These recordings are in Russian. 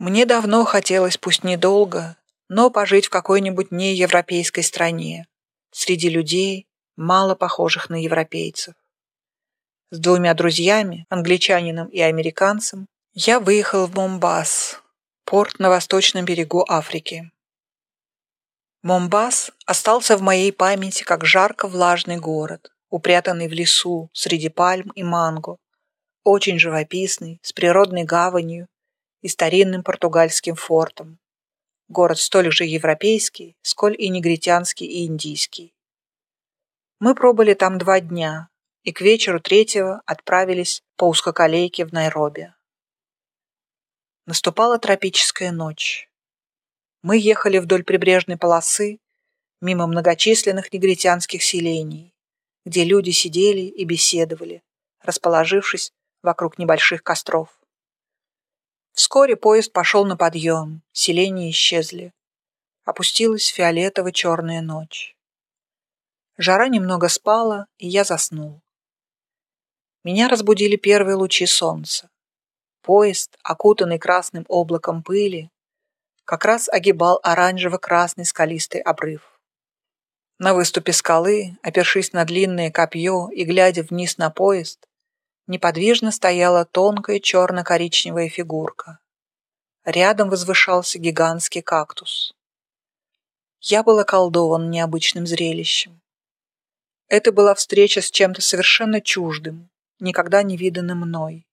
Мне давно хотелось, пусть недолго, но пожить в какой-нибудь неевропейской стране, среди людей, мало похожих на европейцев. С двумя друзьями, англичанином и американцем, я выехал в Момбас, порт на восточном берегу Африки. Момбас остался в моей памяти как жарко-влажный город, упрятанный в лесу среди пальм и манго, очень живописный, с природной гаванью и старинным португальским фортом. Город столь же европейский, сколь и негритянский и индийский. Мы пробыли там два дня и к вечеру третьего отправились по узкоколейке в Найроби. Наступала тропическая ночь. Мы ехали вдоль прибрежной полосы, мимо многочисленных негритянских селений, где люди сидели и беседовали, расположившись вокруг небольших костров. Вскоре поезд пошел на подъем, селения исчезли. Опустилась фиолетово-черная ночь. Жара немного спала, и я заснул. Меня разбудили первые лучи солнца. Поезд, окутанный красным облаком пыли, как раз огибал оранжево-красный скалистый обрыв. На выступе скалы, опершись на длинное копье и глядя вниз на поезд, неподвижно стояла тонкая черно-коричневая фигурка. Рядом возвышался гигантский кактус. Я был околдован необычным зрелищем. Это была встреча с чем-то совершенно чуждым, никогда не виданным мной.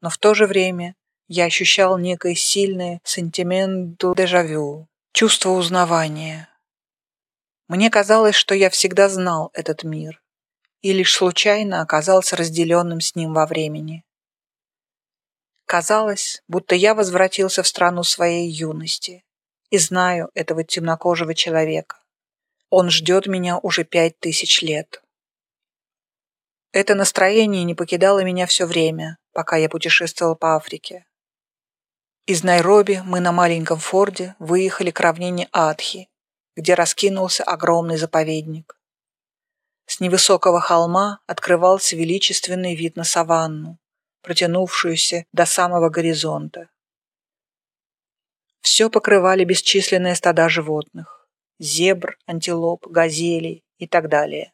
Но в то же время я ощущал некое сильное сентименту дежавю, чувство узнавания. Мне казалось, что я всегда знал этот мир и лишь случайно оказался разделенным с ним во времени. Казалось, будто я возвратился в страну своей юности и знаю этого темнокожего человека. Он ждет меня уже пять тысяч лет. Это настроение не покидало меня все время, пока я путешествовал по Африке. Из Найроби мы на маленьком форде выехали к равнине Адхи, где раскинулся огромный заповедник. С невысокого холма открывался величественный вид на саванну, протянувшуюся до самого горизонта. Все покрывали бесчисленные стада животных – зебр, антилоп, газелей и так далее.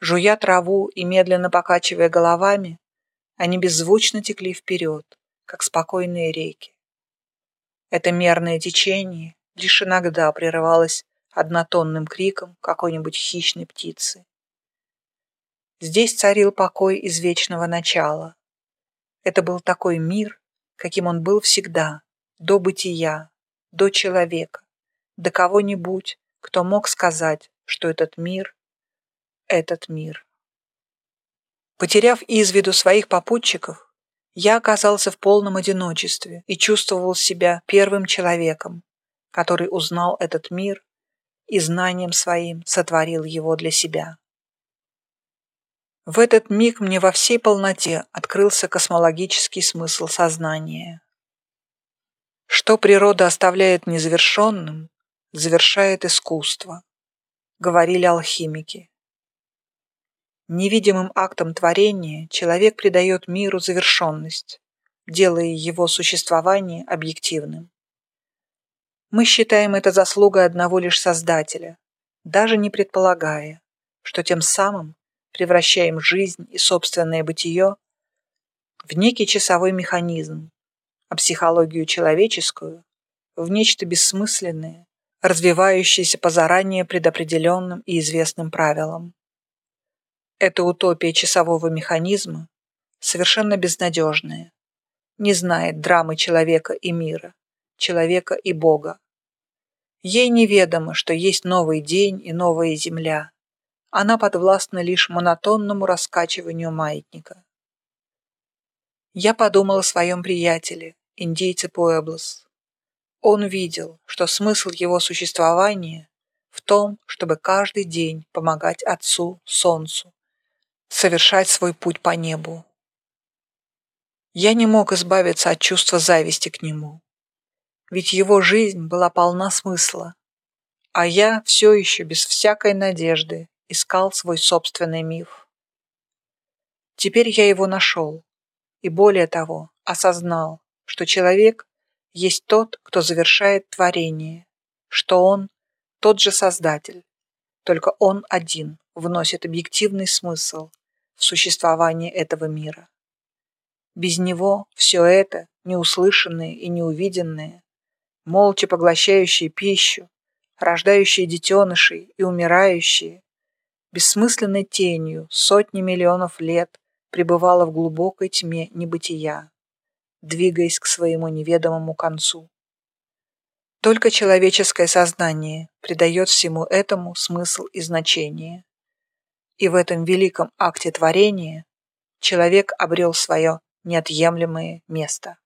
Жуя траву и медленно покачивая головами, они беззвучно текли вперед, как спокойные реки. Это мерное течение лишь иногда прерывалось однотонным криком какой-нибудь хищной птицы. Здесь царил покой из вечного начала. Это был такой мир, каким он был всегда, до бытия, до человека, до кого-нибудь, кто мог сказать, что этот мир — этот мир. Потеряв из виду своих попутчиков, я оказался в полном одиночестве и чувствовал себя первым человеком, который узнал этот мир и знанием своим сотворил его для себя. В этот миг мне во всей полноте открылся космологический смысл сознания. Что природа оставляет незавершенным, завершает искусство, говорили алхимики. Невидимым актом творения человек придает миру завершенность, делая его существование объективным. Мы считаем это заслугой одного лишь Создателя, даже не предполагая, что тем самым превращаем жизнь и собственное бытие в некий часовой механизм, а психологию человеческую в нечто бессмысленное, развивающееся по заранее предопределенным и известным правилам. Эта утопия часового механизма совершенно безнадежная, не знает драмы человека и мира, человека и Бога. Ей неведомо, что есть новый день и новая земля. Она подвластна лишь монотонному раскачиванию маятника. Я подумал о своем приятеле, индейце Пуэблос. Он видел, что смысл его существования в том, чтобы каждый день помогать Отцу, Солнцу, совершать свой путь по небу. Я не мог избавиться от чувства зависти к нему, ведь его жизнь была полна смысла, а я все еще без всякой надежды искал свой собственный миф. Теперь я его нашел, и более того, осознал, что человек есть тот, кто завершает творение, что он тот же Создатель, только он один вносит объективный смысл в существование этого мира. Без него все это, неуслышанное и неувиденное, молча поглощающие пищу, рождающие детенышей и умирающие, бессмысленной тенью сотни миллионов лет пребывало в глубокой тьме небытия, двигаясь к своему неведомому концу. Только человеческое сознание придает всему этому смысл и значение. И в этом великом акте творения человек обрел свое неотъемлемое место.